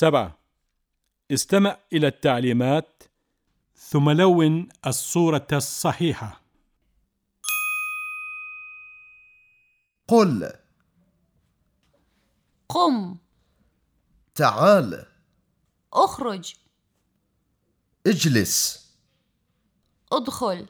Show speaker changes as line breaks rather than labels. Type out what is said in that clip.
سبعة. استمع إلى التعليمات ثم لون الصورة الصحيحة.
قل.
قم.
تعال.
اخرج.
اجلس.
ادخل.